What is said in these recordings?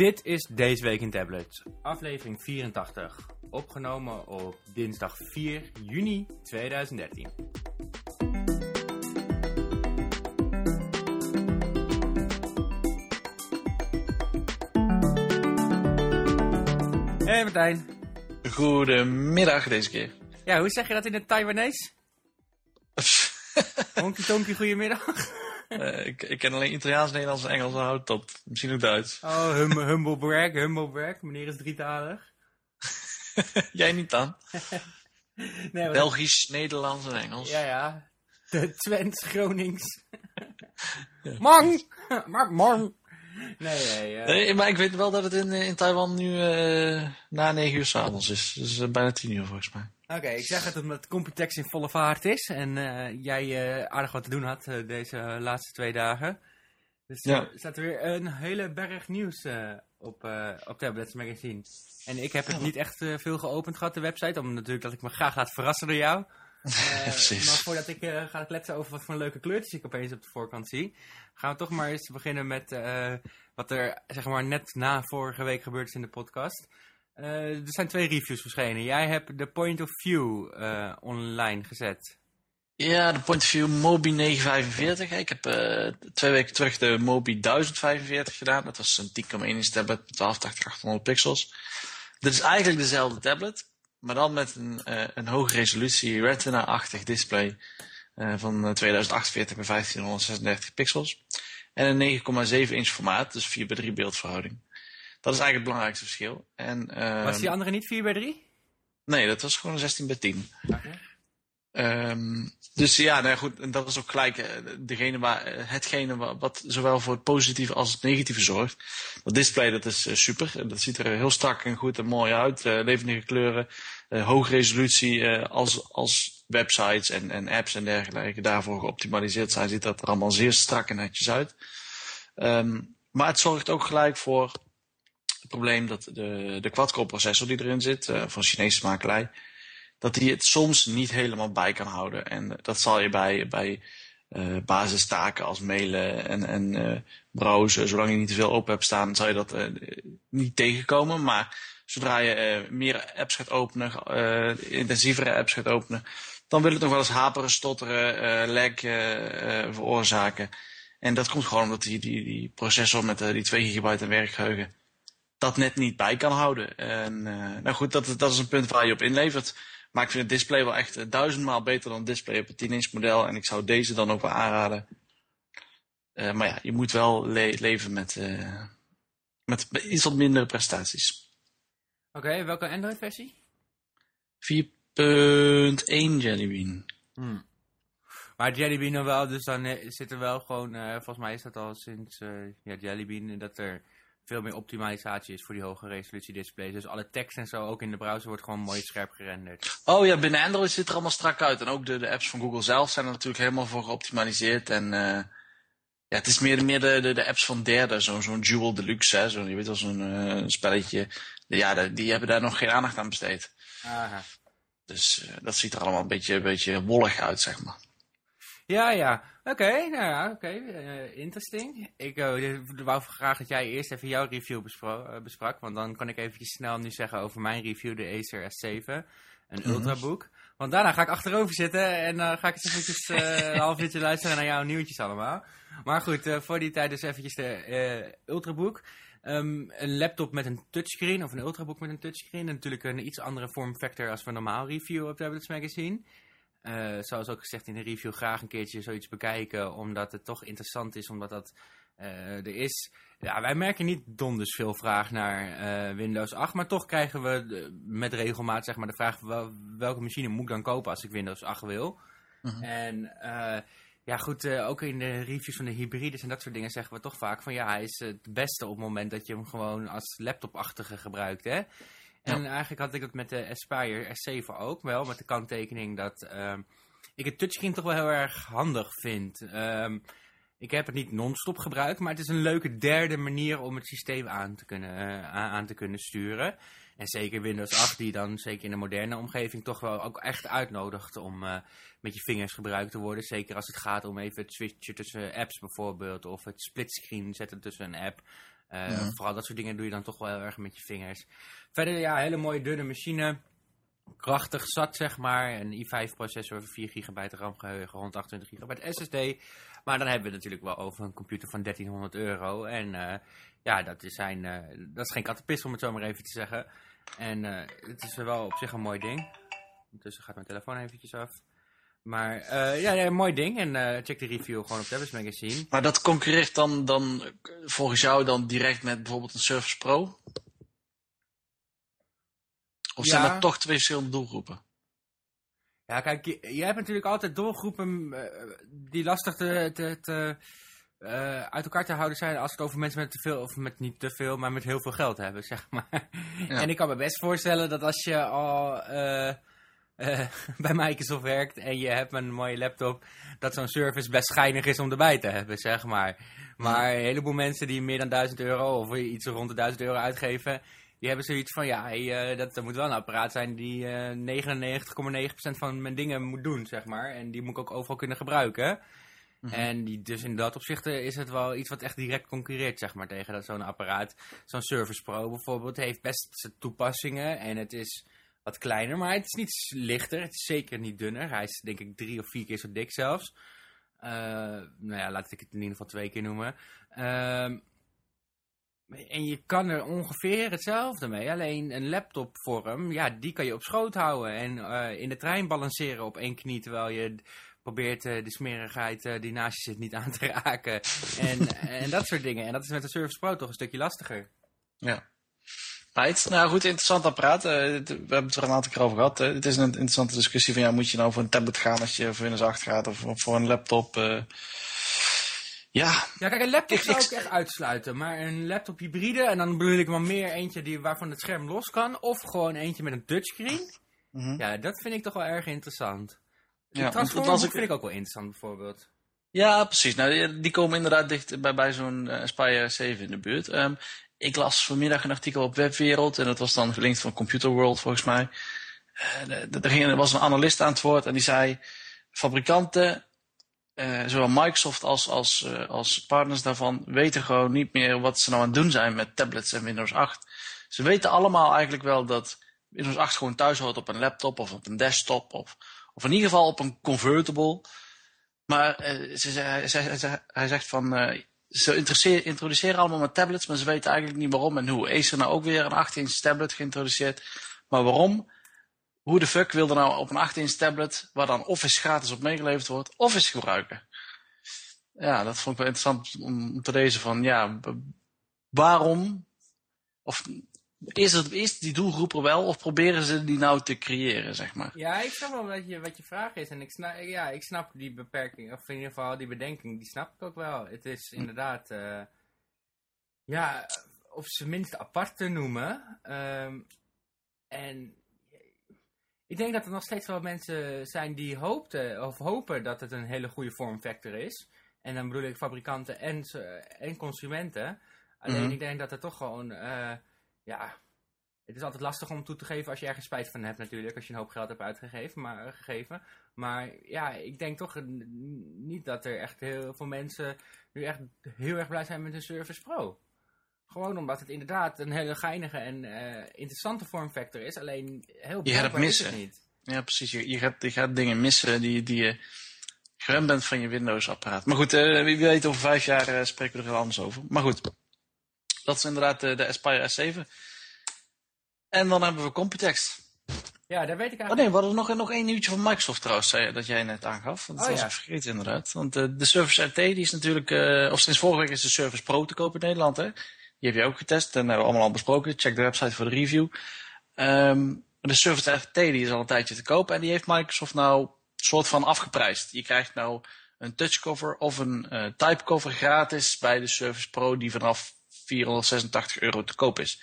Dit is Deze Week in Tablets, aflevering 84, opgenomen op dinsdag 4 juni 2013. Hey Martijn. Goedemiddag deze keer. Ja, hoe zeg je dat in het Taiwanese? Honky tonky, goedemiddag. Uh, ik, ik, ken alleen Italiaans, Nederlands en Engels. Houdt op. Misschien ook Duits. Oh, hum, humble brag, humble brag. Meneer is drietalig. Jij niet dan? nee, wat... Belgisch, Nederlands en Engels. Ja, ja. De Twents, Gronings. ja. Mang! Maar mang! Nee, nee, uh... nee, maar ik weet wel dat het in, in Taiwan nu uh, na 9 uur s'avonds is. Dus uh, bijna 10 uur volgens mij. Oké, okay, ik zeg het omdat Computex in volle vaart is en uh, jij uh, aardig wat te doen had uh, deze laatste twee dagen. Dus ja. er staat er weer een hele berg nieuws op, op Tablets Magazine. En ik heb het niet echt veel geopend gehad, de website, omdat natuurlijk dat ik me graag laat verrassen door jou. Precies. Maar voordat ik ga kletsen over wat voor leuke kleurtjes ik opeens op de voorkant zie, gaan we toch maar eens beginnen met wat er zeg maar net na vorige week gebeurd is in de podcast. Uh, er zijn twee reviews verschenen. Jij hebt de Point of View uh, online gezet. Ja, de Point of View Mobi 945. Ik heb uh, twee weken terug de Mobi 1045 gedaan. Dat was een 10,1 inch tablet met 1280 800 pixels. Dit is eigenlijk dezelfde tablet, maar dan met een, een hoge resolutie Retina-achtig display van 2048 bij 1536 pixels. En een 9,7 inch formaat, dus 4 bij 3 beeldverhouding. Dat is eigenlijk het belangrijkste verschil. En, uh, was die andere niet 4 bij 3? Nee, dat was gewoon 16 bij 10. Okay. Um, dus ja, nou goed, en dat is ook gelijk uh, degene waar, uh, hetgene wat, wat, zowel voor het positieve als het negatieve zorgt. Dat display dat is uh, super. Dat ziet er heel strak en goed en mooi uit. levendige kleuren, hoge resolutie. als, als websites en, en apps en dergelijke daarvoor geoptimaliseerd zijn, ziet dat er allemaal zeer strak en netjes uit. Um, maar het zorgt ook gelijk voor probleem dat de, de quad-core processor die erin zit, uh, van Chinese makelij, dat die het soms niet helemaal bij kan houden. En dat zal je bij, bij uh, basistaken als mailen en, en uh, browsen, zolang je niet te veel open hebt staan, zal je dat niet tegenkomen. Maar zodra je meer apps gaat openen, intensievere apps gaat openen, dan wil het nog wel eens haperen, stotteren, lag veroorzaken. En dat komt gewoon omdat die, die, die processor met die 2 gigabyte werkgeheugen dat net niet bij kan houden. En uh, nou goed, dat, dat is een punt waar je op inlevert. Maar ik vind het display wel echt uh, duizendmaal beter dan het display op het 10-inch model. En ik zou deze dan ook wel aanraden. Uh, maar ja, je moet wel le leven met, met iets wat mindere prestaties. Oké, okay, welke Android versie? 4.1 Jelly Bean. Hmm. Maar Jelly Bean dan wel, dus dan zit er wel gewoon, volgens mij is dat al sinds ja, Jelly Bean, dat er veel meer optimalisatie is voor die hoge resolutie displays. Dus alle tekst en zo, ook in de browser, wordt gewoon mooi scherp gerenderd. Oh ja, binnen Android ziet er allemaal strak uit. En ook de, de apps van Google zelf zijn er natuurlijk helemaal voor geoptimaliseerd. En uh, ja, het is meer, meer de, de, de apps van derden, zo'n zo'n Jewel Deluxe, hè, zo, je weet wel, zo'n uh, spelletje. Ja, de, die hebben daar nog geen aandacht aan besteed. Aha. Dus uh, dat ziet er allemaal een beetje, een beetje wollig uit, zeg maar. Ja, ja. Oké, nou ja, oké. Uh, interesting. Ik uh, wou graag dat jij eerst even jouw review uh, besprak. Want dan kan ik eventjes snel nu zeggen over mijn review, de Acer S7. Een mm ultrabook. Want daarna ga ik achterover zitten en dan ga ik eens eventjes een half uurtje luisteren naar jouw nieuwtjes allemaal. Maar goed, voor die tijd dus eventjes de ultrabook. Um, een laptop met een touchscreen, of een ultrabook met een touchscreen. En natuurlijk een iets andere vorm factor als we normaal review op Tablets Magazine. Uh, zoals ook gezegd in de review, graag een keertje zoiets bekijken. Omdat het toch interessant is, omdat dat uh, er is. Ja, wij merken niet donders veel vraag naar uh, Windows 8. Maar toch krijgen we met regelmaat zeg maar, de vraag wel, welke machine moet ik dan kopen als ik Windows 8 wil. -huh. En ja goed, ook in de reviews van de hybrides en dat soort dingen zeggen we toch vaak van ja, hij is het beste op het moment dat je hem gewoon als laptopachtige gebruikt. Hè? En eigenlijk had ik het met de Aspire S7 ook wel, met de kanttekening dat um, ik het touchscreen toch wel heel erg handig vind. Um, ik heb het niet non-stop gebruikt, maar het is een leuke derde manier om het systeem aan te kunnen, uh, aan te kunnen sturen. En zeker Windows 8, die dan zeker in een moderne omgeving toch wel ook echt uitnodigt om uh, met je vingers gebruikt te worden. Zeker als het gaat om even het switchen tussen apps bijvoorbeeld, of het splitscreen zetten tussen een app. Vooral dat soort dingen doe je dan toch wel heel erg met je vingers. Verder, ja, hele mooie dunne machine. Krachtig zat, zeg maar. Een i5 processor, 4 gigabyte RAM geheugen, 128 gigabyte SSD. Maar dan hebben we het natuurlijk wel over een computer van 1300 euro. En uh, ja, dat is, zijn, uh, dat is geen kattenpis om het zo maar even te zeggen. En het is wel op zich een mooi ding. Ondertussen gaat mijn telefoon eventjes af. Maar ja, ja, een mooi ding. En check de review gewoon op Tablets Magazine. Maar dat concurreert dan, dan volgens jou dan direct met bijvoorbeeld een Surface Pro? Of zijn dat toch twee verschillende doelgroepen? Ja, kijk, jij hebt natuurlijk altijd doelgroepen die lastig te, te, te uh, uit elkaar te houden zijn als het over mensen met te veel, of met niet te veel, maar met heel veel geld hebben, zeg maar. En ik kan me best voorstellen dat als je al uh, uh, bij Microsoft werkt en je hebt een mooie laptop, dat zo'n service best schijnig is om erbij te hebben, zeg maar. Maar een heleboel mensen die meer dan 1000 euro of iets rond de 1000 euro uitgeven, die hebben zoiets van, ja, hey, dat, dat moet wel een apparaat zijn die 99,9% van mijn dingen moet doen, zeg maar. En die moet ik ook overal kunnen gebruiken. Mhm. En die, dus in dat opzicht is het wel iets wat echt direct concurreert, zeg maar, tegen zo'n apparaat. Zo'n Service Pro bijvoorbeeld heeft best toepassingen en het is wat kleiner, maar het is niet lichter. Het is zeker niet dunner. Hij is denk ik drie of vier keer zo dik zelfs. Uh, nou ja, laat ik het in ieder geval twee keer noemen. Uh, en je kan er ongeveer hetzelfde mee. Alleen een laptopvorm, ja, die kan je op schoot houden. En uh, in de trein balanceren op één knie, terwijl je probeert uh, de smerigheid die naast je zit niet aan te raken. En, en dat soort dingen. En dat is met de Surface Pro toch een stukje lastiger. Ja. Nou goed, interessant apparaat. Uh, we hebben het er een aantal keer over gehad. Het is een interessante discussie van ja, moet je nou voor een tablet gaan als je voor Windows 8 gaat of voor een laptop. ja. Ja, kijk, een laptop zou ik echt uitsluiten. Maar een laptop hybride, en dan bedoel ik maar meer eentje die, waarvan het scherm los kan. Of gewoon eentje met een touchscreen. Mm -hmm. Ja, dat vind ik toch wel erg interessant. Ja, Transformers ik... vind ik ook wel interessant bijvoorbeeld. Ja, precies. Nou, die, komen inderdaad dicht bij, bij zo'n uh, Aspire 7 in de buurt. Um, ik las vanmiddag een artikel op Webwereld en dat was dan gelinkt van Computer World volgens mij. Uh, er was een analist aan het woord en die zei, fabrikanten, zowel Microsoft als, als, als partners daarvan, weten gewoon niet meer wat ze nou aan het doen zijn met tablets en Windows 8. Ze weten allemaal eigenlijk wel dat Windows 8 gewoon thuis hoort op een laptop of op een desktop of of in ieder geval op een convertible. Maar uh, ze, hij, hij, hij, zegt van, uh, ze introduceren allemaal met tablets, maar ze weten eigenlijk niet waarom en hoe. Acer nou ook weer een 8-inch tablet geïntroduceerd. Maar waarom? Hoe de fuck wil er nou op een 8-inch tablet, waar dan Office gratis op meegeleverd wordt, Office gebruiken? Ja, dat vond ik wel interessant om te lezen van, ja, waarom? Of is, het, is die doelgroep er wel of proberen ze die nou te creëren, zeg maar? Ja, ik snap wel wat je, wat je vraag is. En ik snap, ja, ik snap die beperking, of in ieder geval die bedenking, die snap ik ook wel. Het is inderdaad, uh, ja, op zijn minst apart te noemen. Um, en ik denk dat er nog steeds wel mensen zijn die hoopten, of hopen dat het een hele goede vormfactor is. En dan bedoel ik fabrikanten en, en consumenten. Alleen mm -hmm. ik denk dat er toch gewoon... Uh, ja, het is altijd lastig om toe te geven als je ergens spijt van hebt natuurlijk. Als je een hoop geld hebt uitgegeven. Maar, uh, gegeven. maar ja, ik denk toch niet dat er echt heel veel mensen nu echt heel erg blij zijn met een Surface Pro. Gewoon omdat het inderdaad een hele geinige en uh, interessante vormfactor is. Alleen heel je gaat het missen. niet. Ja, precies. Je, je, gaat, je gaat dingen missen die, die je gewend bent van je Windows-apparaat. Maar goed, uh, wie weet over vijf jaar spreken we er heel anders over. Maar goed, dat is inderdaad de, de Aspire S7. En dan hebben we Computext. Ja, daar weet ik eigenlijk... Oh nee, we hadden nog, nog één nieuwtje van Microsoft trouwens, zei, dat jij net aangaf. Dat oh, was ja. ik vergeten inderdaad. Want uh, de Surface RT die is natuurlijk, uh, of sinds vorige week is de Surface Pro te kopen in Nederland. Hè? Die heb je ook getest en hebben we allemaal al besproken. Check de website voor de review. Um, de Surface RT die is al een tijdje te kopen en die heeft Microsoft nou soort van afgeprijsd. Je krijgt nou een touchcover of een uh, typecover gratis bij de Surface Pro die vanaf 486 euro te koop is.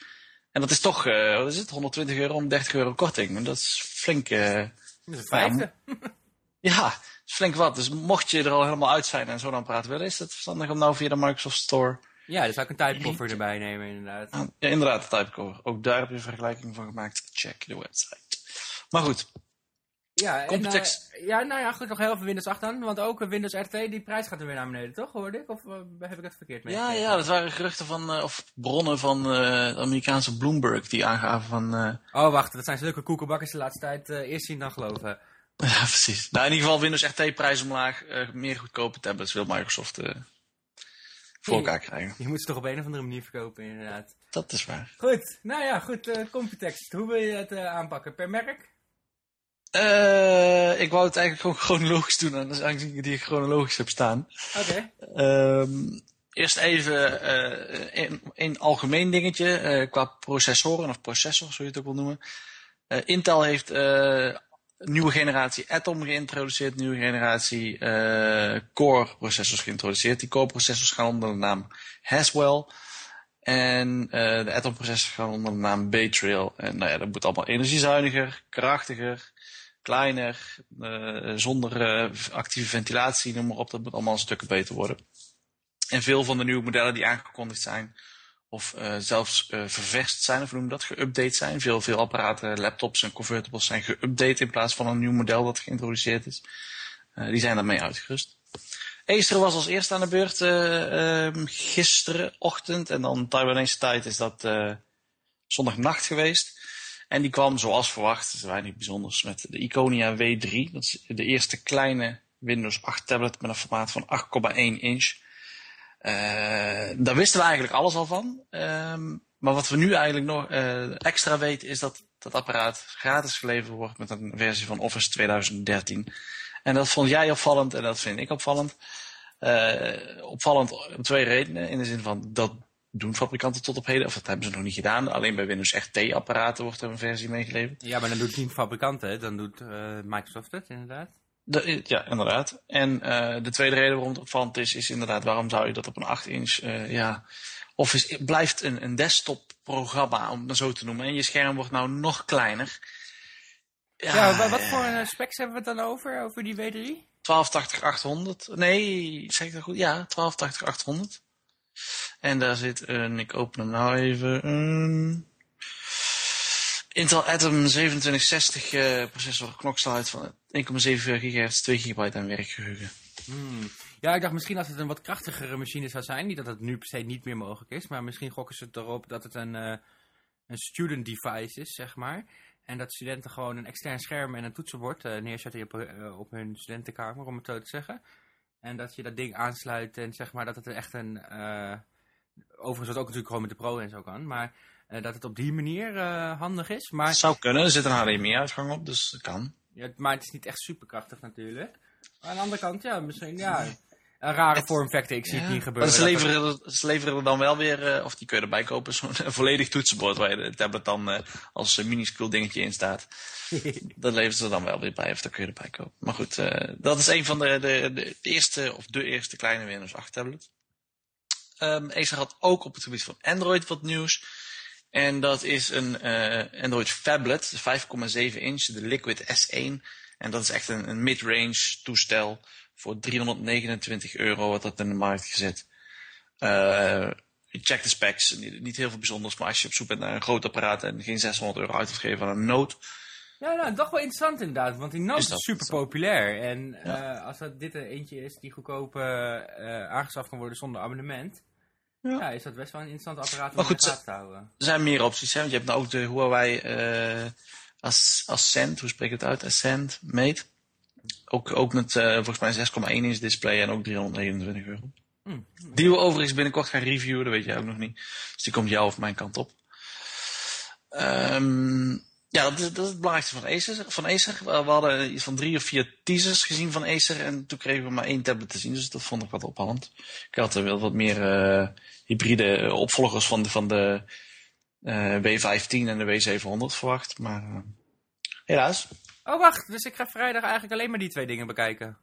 En dat is toch, uh, wat is het, 120 euro om 30 euro korting. En dat is flink... Uh, dat is vijfde. ja, is flink wat. Dus mocht je er al helemaal uit zijn en zo dan praten willen, is het verstandig om nou via de Microsoft Store... Ja, dus zou ik een typecover erbij nemen inderdaad. Ja, inderdaad, een typecover. Ook daar heb je een vergelijking van gemaakt. Check de website. Maar goed. Ja, en, eh, ja, nou ja, goed, nog heel veel Windows 8 dan. Want ook Windows RT, die prijs gaat er weer naar beneden, toch? Hoorde ik? Of eh, heb ik het verkeerd mee? Ja, ja, dat waren geruchten van, eh, of bronnen van de Amerikaanse Bloomberg die aangaven van... Oh, wacht, dat zijn zulke koekenbakkers de laatste tijd. eerst zien dan geloven. ja, precies. Nou, in ieder geval Windows RT prijs omlaag, meer goedkope tablets wil Microsoft voor elkaar krijgen. Je moet ze toch op een of andere manier verkopen, inderdaad. Dat is waar. Goed, nou ja, goed. Computex, hoe wil je het aanpakken? Per merk? Eh, ik wou het eigenlijk gewoon chronologisch doen, en dat is eigenlijk die ik chronologisch heb staan. Oké. Ehm, eerst even een, een algemeen dingetje eh, qua processoren of processor, zo je het ook wil noemen. Intel heeft nieuwe generatie Atom geïntroduceerd, nieuwe generatie Core processors geïntroduceerd. Die Core processors gaan onder de naam Haswell. En de Atom processors gaan onder de naam Bay-Trail. En nou ja, dat moet allemaal energiezuiniger, krachtiger, kleiner, eh, zonder eh, actieve ventilatie, noem maar op. Dat moet allemaal een stukken beter worden. En veel van de nieuwe modellen die aangekondigd zijn, of eh, zelfs ververst zijn, of noem dat, geüpdate zijn. Veel, veel apparaten, laptops en convertibles zijn geüpdate in plaats van een nieuw model dat geïntroduceerd is. Die zijn daarmee uitgerust. Acer was als eerste aan de beurt eh, ehm, gisterenochtend. En dan Taiwanese tijd is dat zondagnacht geweest. En die kwam zoals verwacht, is weinig bijzonders, met de Iconia W3. Dat is de eerste kleine Windows 8 tablet met een formaat van 8,1 inch. Eh, daar wisten we eigenlijk alles al van. Ehm, maar wat we nu eigenlijk nog eh, extra weten is dat dat apparaat gratis geleverd wordt met een versie van Office 2013. En dat vond jij opvallend en dat vind ik opvallend. Eh, opvallend om twee redenen. In de zin van dat doen fabrikanten tot op heden, of dat hebben ze nog niet gedaan. Alleen bij Windows RT-apparaten wordt er een versie meegeleverd. Ja, maar dan doet niet fabrikanten, dan doet eh, Microsoft het, inderdaad. De- ja, inderdaad. En eh, de tweede reden waarom het opvallend is, is inderdaad waarom zou je dat op een 8-inch, eh ja, Office blijft een, een desktop-programma, om het zo te noemen. En je scherm wordt nou nog kleiner. Ja, wa- wat voor eh, specs hebben we het dan over, over die W3? 1280-800. Nee, zeg ik dat goed? Ja, 1280-800. En daar zit een, ik open hem nou even, een Intel Atom 2760 eh, processor, knoksnelheid van 1,7 GHz, 2 GB aan werkgeheugen. Hmm. Ja, ik dacht misschien als het een wat krachtigere machine zou zijn. Niet dat het nu per se niet meer mogelijk is. Maar misschien gokken ze erop dat het een, eh, een student device is, zeg maar. En dat studenten gewoon een extern scherm en een toetsenbord eh, neerzetten op, op hun studentenkamer, om het zo te zeggen. En dat je dat ding aansluit en zeg maar dat het echt een... eh, overigens wat ook natuurlijk gewoon met de Pro en zo kan. Maar eh, dat het op die manier eh, handig is. Maar, Het zou kunnen, er zit een HDMI-uitgang op, dus dat kan. ja, maar het is niet echt superkrachtig natuurlijk. Maar aan de andere kant, ja, misschien ja... Een rare vormfactor, ik zie het Ja. niet Maar gebeuren. ze er- leveren, ze leveren er dan wel weer, eh, of die kun je erbij kopen, zo'n volledig toetsenbord waar je de tablet dan eh, als een minuscuul dingetje in staat. dat leveren ze er dan wel weer bij, of dat kun je erbij kopen. Maar goed, eh, dat is een van de, de, de eerste, of de eerste kleine Windows 8 tablet. Ehm Acer had ook op het gebied van Android wat nieuws. En dat is een eh, Android Phablet, de 5,7 inch, de Liquid S1. En dat is echt een, een mid-range toestel voor 329 euro wordt dat in de markt gezet. Eh, je checkt de specs, niet, niet heel veel bijzonders, maar als je op zoek bent naar een groot apparaat en geen 600 euro uit wilt geven aan een Note, Ja, nou, toch wel interessant inderdaad, want die Note Is super populair. En Ja. eh, als dat dit er eentje is die goedkoop eh, aangeschaft kan worden zonder abonnement, Ja. ja. is dat best wel een interessant apparaat om Maar in goed, de te houden. er zijn meer opties. Hè? Want je hebt nou ook de Huawei eh As- Ascent, hoe spreek ik het uit? Ascent Mate. Ook, ook met eh, volgens mij 6,1 inch display en ook 329 euro. Hm. Die we overigens binnenkort gaan reviewen, dat weet jij ook nog niet. Dus die komt jou of mijn kant op. Ehm, ja, dat is, dat is het belangrijkste van Acer. Van Acer. We hadden iets van drie of vier teasers gezien van Acer en toen kregen we maar één tablet te zien. Dus dat vond ik wat opvallend. Ik had er wel wat meer eh, hybride opvolgers van de, van de eh, W15 en de W700 verwacht. Maar eh, helaas. Oh, wacht, dus ik ga vrijdag eigenlijk alleen maar die twee dingen bekijken.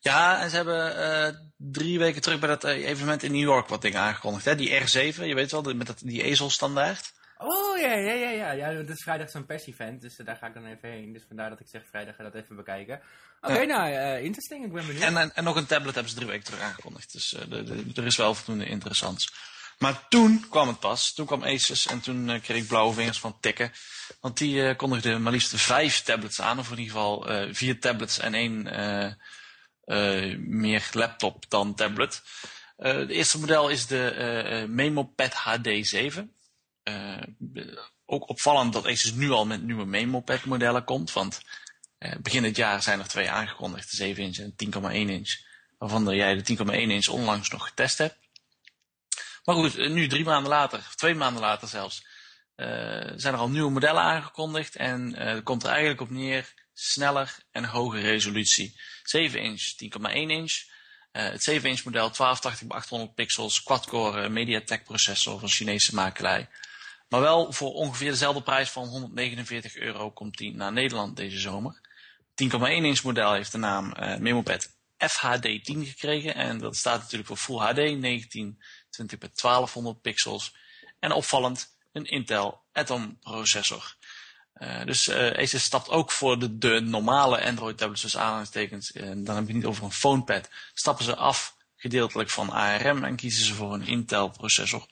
Ja, en ze hebben eh, drie weken terug bij dat eh, evenement in New York wat dingen aangekondigd. Hè? Die R7, je weet wel, met dat, die ezelstandaard. Oh, ja, ja, ja, ja. ja het is vrijdag zo'n pers-event, dus eh, daar ga ik dan even heen. Dus vandaar dat ik zeg vrijdag ga dat even bekijken. Oké, Ja. nou, eh interesting, ik ben benieuwd. En, en, en nog een tablet hebben ze drie weken terug aangekondigd. Dus de, de- er is wel voldoende interessants. Maar toen kwam het pas. Toen kwam Asus en toen uh, kreeg ik blauwe vingers van tikken. Want die uh, kondigde maar liefst vijf tablets aan. Of in ieder geval uh, vier tablets en één meer laptop dan tablet. het eerste model is de MemoPad HD7. ook opvallend dat Asus nu al met nieuwe MemoPad modellen komt. Want begin dit jaar zijn er twee aangekondigd. De 7 inch en 10,1 inch. Waarvan jij de 10,1 inch onlangs nog getest hebt. Maar goed, eh, nu drie maanden later, twee maanden later zelfs, uh, zijn er al nieuwe modellen aangekondigd. En uh, komt er eigenlijk op neer sneller en hogere resolutie. 7 inch, 10,1 inch. Het 7 inch model 1280 bij 800 pixels, quad-core MediaTek processor van Chinese makelij. Maar wel voor ongeveer dezelfde prijs van 149 euro komt die naar Nederland deze zomer. 10,1 inch model heeft de naam MemoPad FHD10 gekregen. En dat staat natuurlijk voor Full HD 19 20 bij 1200 pixels. En opvallend een Intel Atom processor. Uh, dus uh, stapt ook voor de, de normale Android tablets, dus aanhalingstekens, en dan heb ik het niet over een PhonePad, stappen ze af gedeeltelijk van ARM en kiezen ze voor een Intel processor.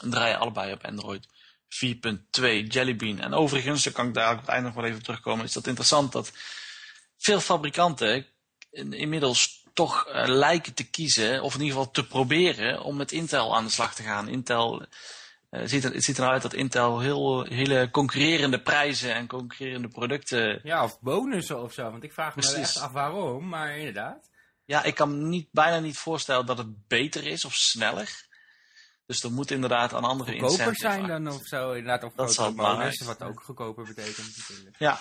En draaien allebei op Android 4.2 Jelly Bean. En overigens, daar kan ik daar op het einde nog wel even terugkomen, is dat interessant dat veel fabrikanten inmiddels toch uh, lijken te kiezen, of in ieder geval te proberen, om met Intel aan de slag te gaan. Intel, uh, ziet er, het ziet eruit dat Intel heel, hele concurrerende prijzen en concurrerende producten... Ja, of bonussen of zo, want ik vraag me echt af waarom, maar inderdaad. Ja, ik kan me niet, bijna niet voorstellen dat het beter is of sneller. Dus er moet inderdaad aan andere Goedkoper zijn dan of zo, inderdaad. Of dat zal bonussen, wat ook goedkoper betekent natuurlijk. Ja,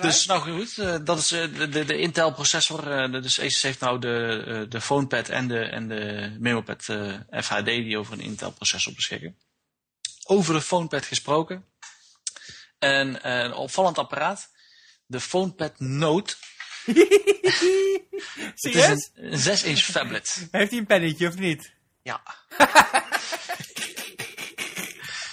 dus nou goed, uh, dat is uh, de, de, Intel processor. Uh, dus Asus heeft nou de, de PhonePad en de, en de MemoPad FHD die over een Intel processor beschikken. Over de PhonePad gesproken. En een opvallend apparaat. De PhonePad Note. Zie je Een 6 inch phablet. Heeft hij een pennetje of niet? Ja.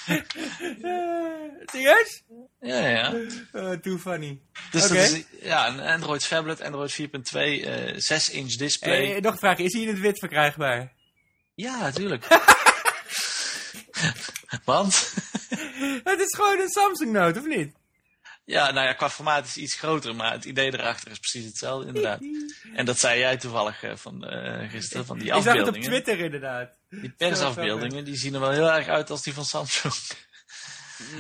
Serieus? Ja, ja. Uh, too funny. Dus okay. dat is ja, een Android phablet, Android 4.2, uh, 6 inch display. Hey, nog een vraag, is hij in het wit verkrijgbaar? Ja, natuurlijk. Want? het is gewoon een Samsung Note, of niet? Ja, nou ja, qua formaat is het iets groter, maar het idee erachter is precies hetzelfde, inderdaad. en dat zei jij toevallig uh, van gisteren, van die afbeeldingen. Ik zag het op Twitter, inderdaad. Die persafbeeldingen, die zien er wel heel erg uit als die van Samsung.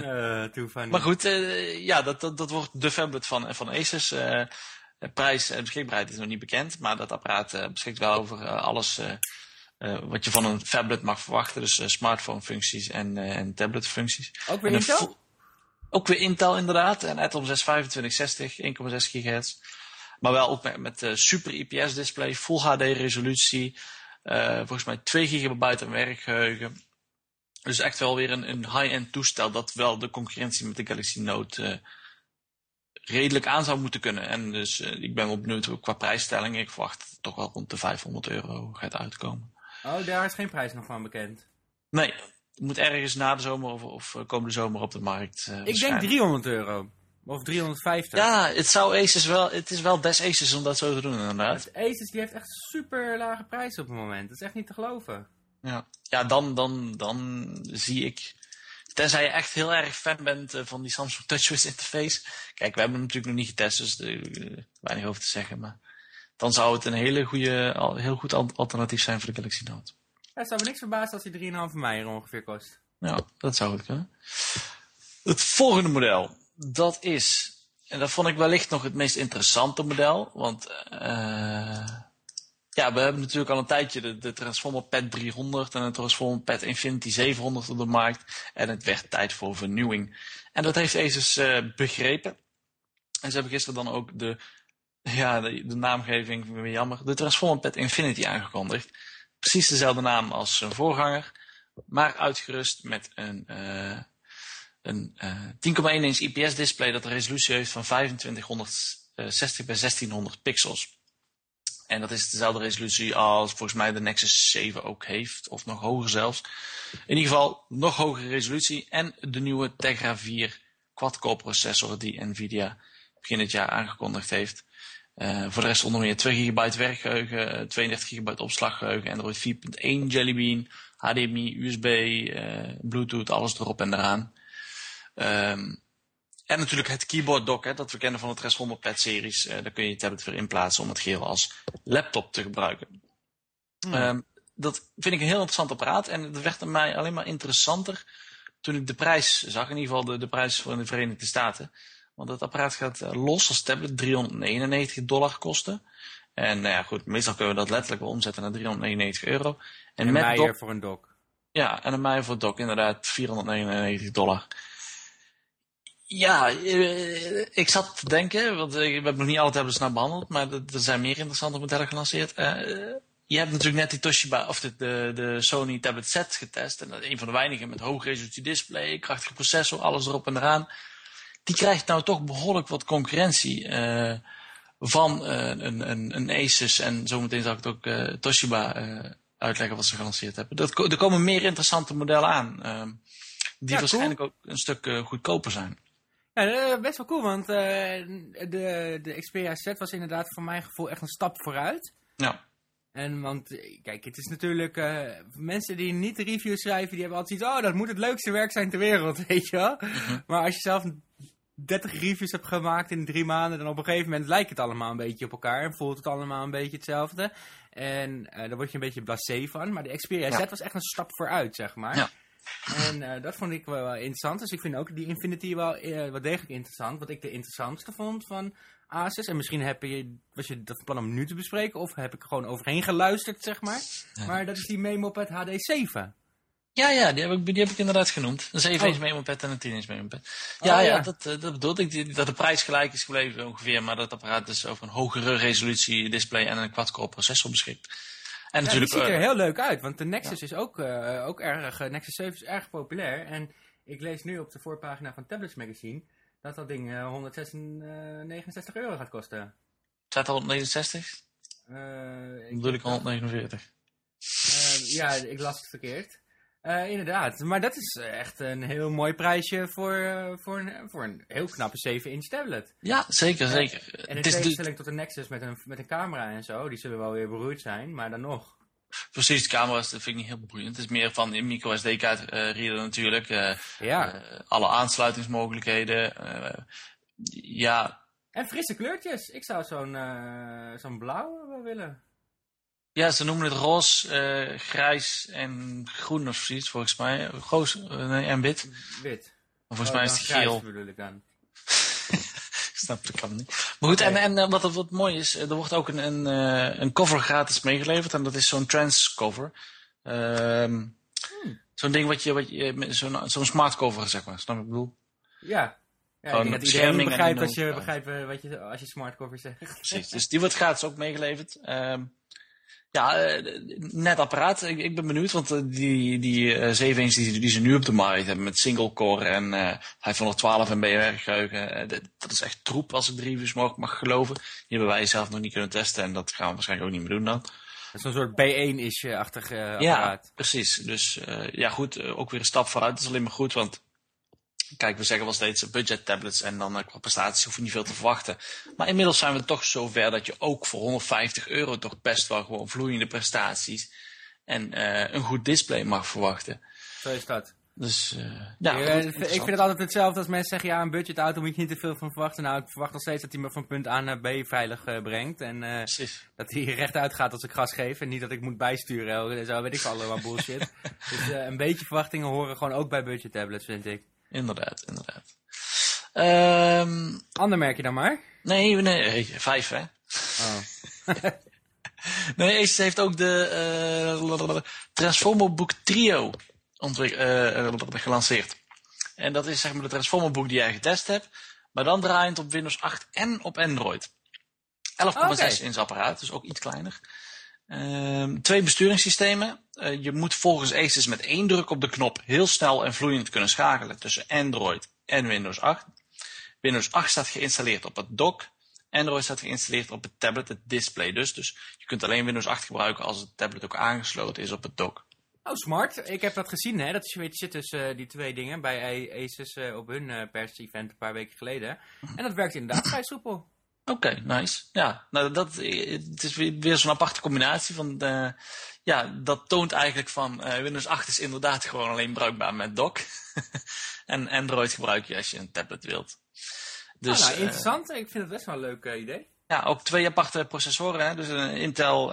Uh, too funny. Maar goed, uh, ja, dat, dat, dat wordt de phablet van, van Asus. Uh, prijs en beschikbaarheid is nog niet bekend, maar dat apparaat beschikt wel over alles wat je van een phablet mag verwachten. Dus smartphone functies en, en tablet functies. Ook weer Intel? Ook weer Intel inderdaad. En Atom 62560, 1,6 gigahertz. Maar wel ook met, met super IPS display, full HD resolutie. Volgens mij 2 gigabyte werkgeheugen. Dus echt wel weer een, een high-end toestel dat wel de concurrentie met de Galaxy Note uh, redelijk aan zou moeten kunnen. En dus uh, ik ben wel benieuwd qua prijsstelling. Ik verwacht dat het toch wel rond de 500 euro gaat uitkomen. Oh, daar is geen prijs nog van bekend? Nee, het moet ergens na de zomer of, of komende zomer op de markt uh, Ik denk 300 euro. Of 350. Ja, het, zou Asus wel, het is wel des Asus om dat zo te doen inderdaad. Asus die heeft echt super lage prijzen op het moment. Dat is echt niet te geloven. Ja, ja dan, dan, dan zie ik... Tenzij je echt heel erg fan bent uh, van die Samsung TouchWiz interface. Kijk, we hebben hem natuurlijk nog niet getest, dus uh, weinig over te zeggen. Maar dan zou het een hele goede, heel goed alternatief zijn voor de Galaxy Note. Ja, het zou me niks verbazen als hij 3,5 mei ongeveer kost. Ja, dat zou het kunnen. Het volgende model, dat is... En dat vond ik wellicht nog het meest interessante model. Want... Uh, ja, we hebben natuurlijk al een tijdje de, de Transformer Pad 300 en de Transformer Pad Infinity 700 op de markt. En het werd tijd voor vernieuwing. En dat heeft Asus uh, begrepen. En ze hebben gisteren dan ook de, ja, de, naamgeving, jammer, de Transformer Pad Infinity aangekondigd. Precies dezelfde naam als zijn voorganger, maar uitgerust met een, uh, een uh, 10,1 inch IPS display dat een resolutie heeft van 2560 bij 1600 pixels. En dat is dezelfde resolutie als volgens mij de Nexus 7 ook heeft, of nog hoger zelfs. In ieder geval nog hogere resolutie en de nieuwe Tegra 4 quad-core processor die Nvidia begin dit jaar aangekondigd heeft. Uh, voor de rest onder meer 2 GB werkgeheugen, 32 GB opslaggeheugen, Android 4.1 Jelly Bean, HDMI, USB, uh, Bluetooth, alles erop en eraan. Um, en natuurlijk het keyboard dock, hè, dat we kennen van de Transformer Pad series. Uh, daar kun je je tablet weer inplaatsen om het geheel als laptop te gebruiken. Hmm. Um, dat vind ik een heel interessant apparaat. En het werd mij alleen maar interessanter toen ik de prijs zag. In ieder geval de, de prijs voor de Verenigde Staten. Want het apparaat gaat eh, los als tablet 399 dollar kosten. En nou ja, goed, meestal kunnen we dat letterlijk wel omzetten naar 399 euro. En, en met voor een dock. Ja, en een Meijer voor een dock, inderdaad 499 dollar. Ja, eh, ik zat te denken, want we hebben nog niet alle tablets nou behandeld, maar er zijn meer interessante modellen gelanceerd. Uh, je hebt natuurlijk net die Toshiba, of de, de, de Sony Tablet Z getest. En dat is een van de weinigen met hoog resolutie display, krachtige processor, alles erop en eraan. Die krijgt nou toch behoorlijk wat concurrentie uh, van uh, een, een, een Asus. En zometeen zal ik het ook uh, Toshiba uitleggen wat ze gelanceerd hebben. Dat, er komen meer interessante modellen aan. Die waarschijnlijk ook een stuk goedkoper zijn. Ja, best wel cool, want de, de Xperia Z was inderdaad voor mijn gevoel echt een stap vooruit. Ja. En want, kijk, het is natuurlijk, uh, mensen die niet reviews schrijven, die hebben altijd zoiets, oh, dat moet het leukste werk zijn ter wereld, weet je wel. Mhm. Maar als je zelf 30 reviews hebt gemaakt in drie maanden, dan op een gegeven moment lijkt het allemaal een beetje op elkaar en voelt het allemaal een beetje hetzelfde. En uh, daar word je een beetje blasé van. Maar de Xperia Z was echt een stap vooruit, zeg maar. Ja. En uh, dat vond ik wel interessant. Dus ik vind ook die Infinity wel, wel degelijk interessant. Wat ik de interessantste vond van Asus. En misschien heb je, was je dat plan om nu te bespreken, of heb ik gewoon overheen geluisterd, zeg maar. Maar dat is die Memopad HD7. Ja, ja, die heb ik, die heb ik inderdaad genoemd. Een 7 inch oh. Memopad en een 10 inch Memopad. Ja, oh, ja, dat, uh, dat bedoelde ik. Dat de prijs gelijk is gebleven ongeveer, maar dat apparaat dus over een hogere resolutie display en een quad-core processor beschikt. En natuurlijk, het ziet er uh, heel leuk uit, want de Nexus is ook, uh, ook erg, Nexus 7 is erg populair. En ik lees nu op de voorpagina van Tablets Magazine dat dat ding 169 eh, euro gaat kosten. Staat 169? Uh, ik bedoel ik 149. Uh, ja, ik las het verkeerd. Uh, inderdaad, maar dat is echt een heel mooi prijsje voor, voor, een, voor een heel knappe 7-inch tablet. Ja, zeker, zeker. En in tegenstelling tot de Nexus met een, met een camera en zo, die zullen wel weer beroerd zijn, maar dan nog. Precies, de camera's dat vind ik niet heel boeiend. Het is meer van in micro SD-kaart uh, reader natuurlijk. Ja. Alle aansluitingsmogelijkheden. ja. En frisse kleurtjes. Ik zou zo'n zo'n blauw willen. Ja, ze noemen het roze, grijs en groen of zoiets volgens mij. Roos, nee, en wit. Wit. volgens mij is het geel. bedoel ik dan snap ik kan niet. Maar goed, en, en eh, wat, wat mooi is, er wordt ook een, een, eh, een cover gratis meegeleverd. En dat is zo'n trans cover. Um, Zo'n ding wat je, wat je zo'n zo'n smart cover, zeg maar. Snap ik bedoel? Ja. Ja, Gewoon dat iedereen begrijpt als je, begrijpt wat je, als je smart cover zegt. Precies, dus die wordt gratis ook meegeleverd. Um, ja, eh, net apparaat. Ik, ik, ben benieuwd, want eh, die, die uh, 7 inch die, die, ze nu op de markt hebben met single core en uh, 512 MB werkgeheugen, dat, dat, is echt troep als ik de reviews mag, mag geloven. Die hebben wij zelf nog niet kunnen testen en dat gaan we waarschijnlijk ook niet meer doen dan. Dat is een soort B1-ish-achtig apparaat. Ja, precies. Dus ja goed, ook weer een stap vooruit. Dat is alleen maar goed, want Kijk, we zeggen wel steeds budget tablets en dan uh, qua prestaties hoef je niet veel te verwachten. Maar inmiddels zijn we toch zover dat je ook voor 150 euro toch best wel gewoon vloeiende prestaties en uh, een goed display mag verwachten. Zo is dat. Dus, uh, ja, ik vind het altijd hetzelfde als mensen zeggen, ja, een budgetauto moet je niet te veel van verwachten. Nou, ik verwacht nog steeds dat hij me van punt A naar B veilig brengt. En dat hij rechtuit gaat als ik gas geef. En niet dat ik moet bijsturen. Zo weet ik allemaal bullshit. dus een beetje verwachtingen horen gewoon ook bij budget tablets, vind ik. Inderdaad, inderdaad. Um, Ander merk je dan maar? Nee, nee, vijf hè. Oh. nee, Ace heeft ook de uh, Transformer Book Trio uh, gelanceerd. En dat is zeg maar de Transformer Book die jij getest hebt, maar dan draaiend op Windows 8 en op Android. 11,6 okay. inch apparaat, dus ook iets kleiner. Um, twee besturingssystemen. Uh, je moet volgens Asus met één druk op de knop heel snel en vloeiend kunnen schakelen tussen Android en Windows 8. Windows 8 staat geïnstalleerd op het dock. Android staat geïnstalleerd op het tablet, het display dus. Dus je kunt alleen Windows 8 gebruiken als het tablet ook aangesloten is op het dock. Oh, smart. Ik heb dat gezien, hè. Dat zit tussen uh, die twee dingen bij Asus uh, op hun pers-event een paar weken geleden. En dat werkt inderdaad vrij soepel. Oké, nice. Ja, nou dat het is weer, weer zo'n aparte combinatie van de, ja, dat toont eigenlijk van uh, Windows 8 is inderdaad gewoon alleen bruikbaar met dock. en Android gebruik je als je een tablet wilt. Dus, ah, nou, interessant. ik vind het best wel een leuk idee. Ja, ook twee aparte processoren. Hè? Dus een Intel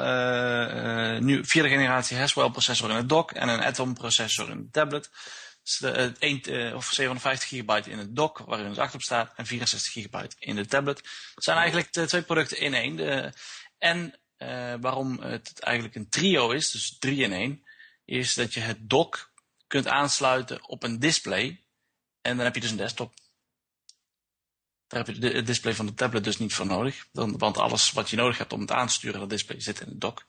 nu vierde generatie Haswell processor in het dock en een Atom processor in de tablet. Dus de, 1, of 750 gigabyte in het dock, waar Windows 8 op staat, en 64 gigabyte in de tablet. Het zijn eigenlijk de twee producten in één. De, en waarom het eigenlijk een trio is, dus 3 in 1, is dat je het dock kunt aansluiten op een display. En dan heb je dus een desktop. Daar heb je het display van de tablet dus niet voor nodig. Want alles wat je nodig hebt om het aan te sturen, dat display zit in het dock.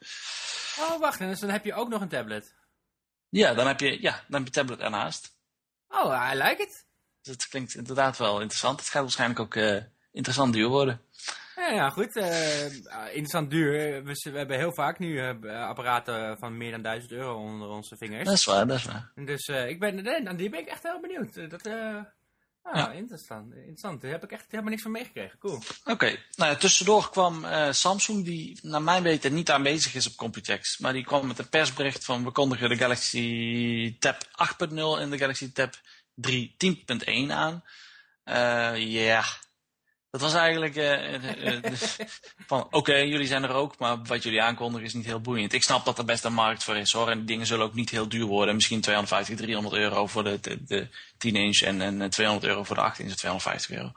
Oh, wacht. Dus dan heb je ook nog een tablet? Ja, dan heb je, ja, dan heb je tablet ernaast. Oh, I like it. Dus het klinkt inderdaad wel interessant. Het gaat waarschijnlijk ook uh, interessant duur worden. Ja, ja goed. Uh, interessant duur. We, we, hebben heel vaak nu uh, apparaten van meer dan 1000 euro onder onze vingers. Dat is waar, dat is waar. Dus ik ben, aan die ben ik echt heel benieuwd. Dat, Ah, ja. interessant. interessant. Daar heb ik echt helemaal niks van meegekregen. Cool. Oké. Nou ja, tussendoor kwam uh, Samsung, die naar mijn weten niet aanwezig is op Computex. Maar die kwam met een persbericht van we kondigen de Galaxy Tab 8.0 en de Galaxy Tab 3 10.1 aan. Uh, ja, dat was eigenlijk uh, van oké, jullie zijn er ook, maar wat jullie aankondigen is niet heel boeiend. Ik snap dat er best een markt voor is hoor. En die dingen zullen ook niet heel duur worden. Misschien 250, 300 euro voor de, de, de 10 inch en, en 200 euro voor de 8 inch, 250 euro.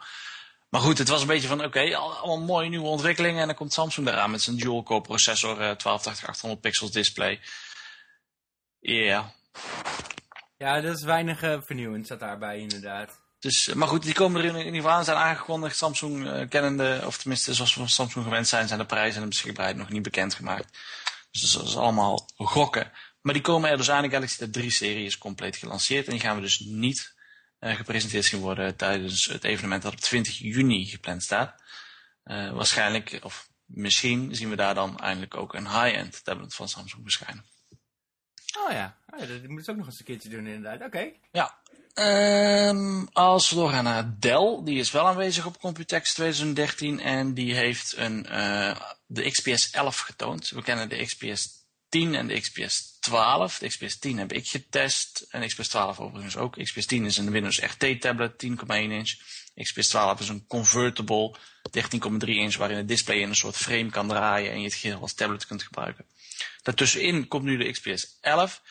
Maar goed, het was een beetje van oké, allemaal mooie nieuwe ontwikkelingen. En dan komt Samsung eraan met zijn dual-core processor, uh, 1280 pixels display. Ja. Ja, dat is weinig vernieuwend, zat daarbij inderdaad. Dus, maar goed, die komen er in, ieder geval aan, zijn aangekondigd. Samsung uh, kennende, of tenminste zoals we van Samsung gewend zijn, zijn de prijzen en de beschikbaarheid nog niet bekendgemaakt. Dus dat is allemaal gokken. Maar die komen er dus aan. De Galaxy Tab 3-serie is compleet gelanceerd. En die gaan we dus niet uh, gepresenteerd zien worden tijdens het evenement dat op 20 juni gepland staat. Uh, waarschijnlijk, of misschien, zien we daar dan eindelijk ook een high-end tablet van Samsung verschijnen. Oh ja, oh ja dat moet ze ook nog eens een keertje doen inderdaad. Oké. Ja, Um, als naar Dell, die is wel aanwezig op Computex 2013 en die heeft een, uh, de XPS 11 getoond. We kennen de XPS 10 en de XPS 12. De XPS 10 heb ik getest en XPS 12 overigens ook. XPS 10 is een Windows RT tablet, 10,1 inch. XPS 12 is een convertible, 13,3 inch, waarin het display in een soort frame kan draaien en je het geheel als tablet kunt gebruiken. Daartussenin komt nu de XPS 11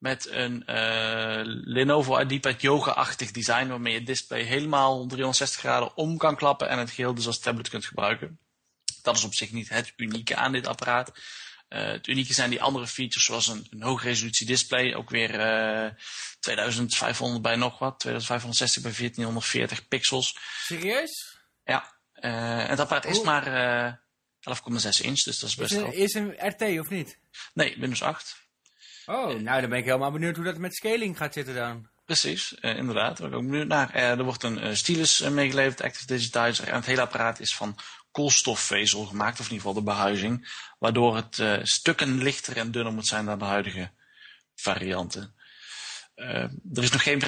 met een uh, Lenovo IdeaPad Yoga-achtig design waarmee je het display helemaal 360 graden om kan klappen en het geheel dus als tablet kunt gebruiken. Dat is op zich niet het unieke aan dit apparaat. Uh, het unieke zijn die andere features zoals een, een hoogresolutie display, ook weer uh, eh, 2500 bij nog wat, 2560 bij 1440 pixels. Serieus? Ja, uh, het apparaat is maar 11,6 inch, dus dat is best wel. Is een RT of niet? Nee, Windows 8. Oh, nou dan ben ik helemaal benieuwd hoe dat met scaling gaat zitten dan. Precies, uh, inderdaad. Daar ben ik ook benieuwd naar. Uh, er wordt een uh, stylus meegeleverd, Active Digitizer. En het hele apparaat is van koolstofvezel gemaakt, of in ieder geval de behuizing. Waardoor het stukken lichter en dunner moet zijn dan de huidige varianten. er is nog geen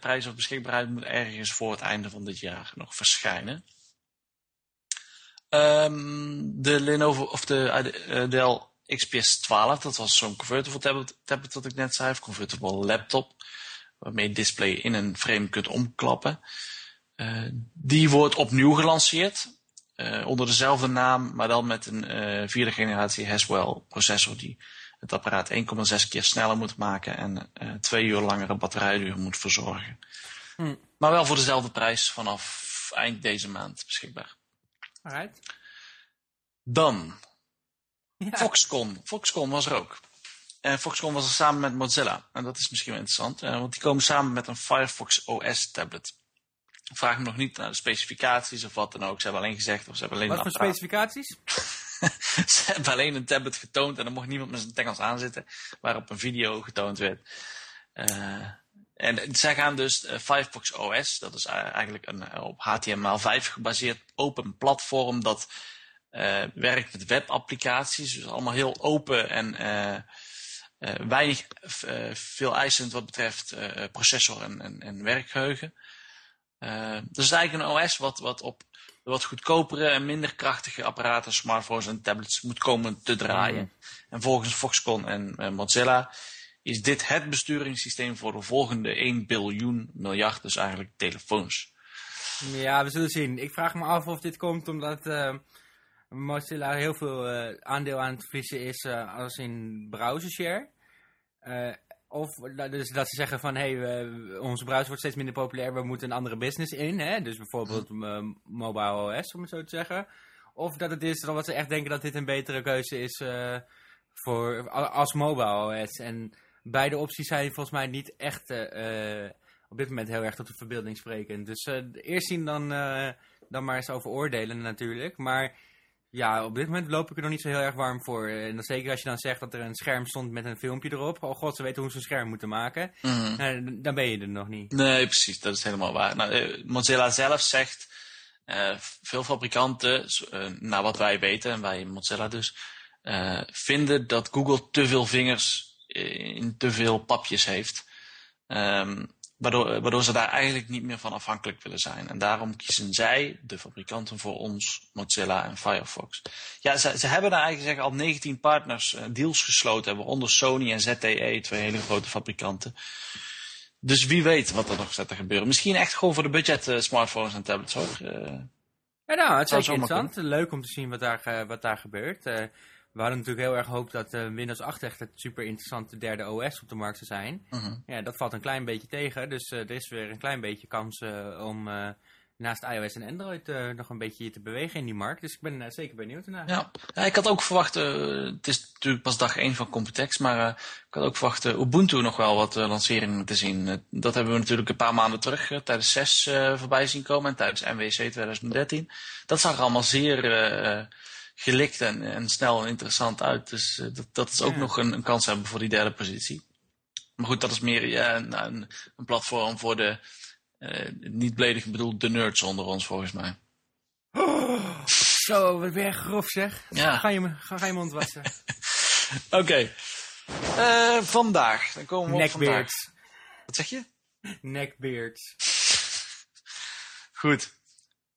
prijs of beschikbaarheid, moet ergens voor het einde van dit jaar nog verschijnen. Um, de Lenovo, of de Dell XPS 12, dat was zo'n convertible tablet, tablet dat ik net zei, of convertible laptop, waarmee je display in een frame kunt omklappen. Uh, die wordt opnieuw gelanceerd, uh, onder dezelfde naam, maar dan met een uh, vierde generatie Haswell processor die het apparaat 1,6 keer sneller moet maken en twee uur langere batterijduur moet verzorgen. Hmm. Maar wel voor dezelfde prijs vanaf eind deze maand beschikbaar. Alright. Dan Foxconn. Foxconn was er ook. En Foxconn was er samen met Mozilla. En dat is misschien wel interessant, uh, want die komen samen met een Firefox OS tablet. Ik vraag me nog niet naar de specificaties of wat dan ook. Ze hebben alleen gezegd, of ze hebben alleen Wat voor specificaties? ze hebben alleen een tablet getoond en er mocht niemand met zijn tengels aanzitten, waarop een video getoond werd. Uh, en zij gaan dus uh, Firefox OS, dat is eigenlijk een op HTML5 gebaseerd open platform dat werkt met webapplicaties. Dus allemaal heel open en uh, uh, weinig veel eisend wat betreft processor en, en, en werkgeheugen. dus het is eigenlijk een OS wat, wat op de wat goedkopere en minder krachtige apparaten, smartphones en tablets moet komen te draaien. Mhm. En volgens Foxconn en, en Mozilla is dit het besturingssysteem voor de volgende 1 biljoen miljard, dus eigenlijk telefoons. Ja, we zullen zien. Ik vraag me af of dit komt omdat eh, Mozilla heel veel eh, aandeel aan het verliezen is eh, als in browsershare. Eh of dat- dus dat ze zeggen van, hé, hey, onze browser wordt steeds minder populair, we moeten een andere business in. Hè? Dus bijvoorbeeld eh, mobile OS, om het zo te zeggen. Of dat het is dat ze echt denken dat dit een betere keuze is voor, als mobile OS. En beide opties zijn volgens mij niet echt op dit moment heel erg tot de verbeelding spreken. Dus eerst zien dan, dan maar eens over oordelen natuurlijk. Maar ja, op dit moment loop ik er nog niet zo heel erg warm voor. En dan zeker als je dan zegt dat er een scherm stond met een filmpje erop. Oh god, ze weten hoe ze een scherm moeten maken. Eh, dan ben je er nog niet. Nee, precies, dat is helemaal waar. Nou, eh, Mozilla zelf zegt, eh, veel fabrikanten, eh, naar wat wij weten, en wij Mozilla dus, vinden dat Google te veel vingers in te veel papjes heeft. Ehm, waardoor, eh, waardoor ze daar eigenlijk niet meer van afhankelijk willen zijn. En daarom kiezen zij, de fabrikanten, voor ons, Mozilla en Firefox. Ja, ze, ze hebben daar eigenlijk al 19 partners eh, deals gesloten, waaronder Sony en ZTE, twee hele grote fabrikanten. Dus wie weet wat er nog gaat te gebeuren. Misschien echt gewoon voor de budget eh, smartphones en tablets hoor. Eh, Ja, nou, het is ook interessant. Leuk om te zien wat daar, wat daar gebeurt. We hadden natuurlijk heel erg gehoopt dat eh, Windows 8 echt het super interessante derde OS op de markt zou zijn. mhm. Ja, dat valt een klein beetje tegen. Dus eh, er is weer een klein beetje kans eh, om naast iOS en Android nog een beetje te bewegen in die markt. Dus ik ben zeker benieuwd ernaar. ja. ja, ik had ook verwacht, het is natuurlijk pas dag 1 van Computex, maar ik had ook verwacht Ubuntu nog wel wat lanceringen te zien. Dat hebben we natuurlijk een paar maanden terug tijdens 6 eh, voorbij zien komen en tijdens MWC 2013. Dat zag er allemaal zeer gelikt en, en snel en interessant uit. Dus eh, dat, dat is ook Ja. nog een, een kans hebben voor die derde positie. Maar goed, dat is meer ja, een, een, een platform voor de, eh, niet beledig bedoeld, de nerds onder ons volgens mij. Oh, zo, wat ben je grof zeg. Ja. Ga, je, me- ga, ga je mond wassen. Oké. Eh, vandaag. Dan komen we op vandaag. Wat zeg je? Neckbeards. Goed.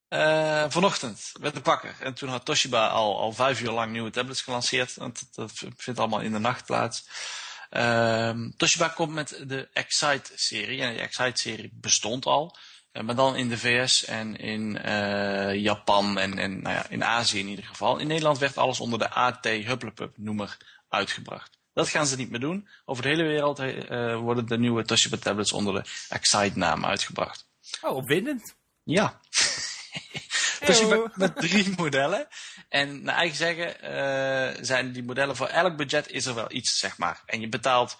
Eh, vanochtend werd de pakker. En toen had Toshiba al, al vijf uur lang nieuwe tablets gelanceerd. Want dat, dat vindt allemaal in de nacht plaats. Ehm, Toshiba komt met de Excite-serie. En de Excite-serie bestond al. eh, maar dan in de VS en in eh, Japan en, en nou ja, in Azië in ieder geval. In Nederland werd alles onder de AT Hupplepup noemer uitgebracht. Dat gaan ze niet meer doen. Over de hele wereld worden de nieuwe Toshiba tablets onder de Excite naam uitgebracht. Oh, opwindend. Ja. Dus je bent met drie modellen. En naar eigen zeggen eh, zijn die modellen voor elk budget is er wel iets, zeg maar. En je betaalt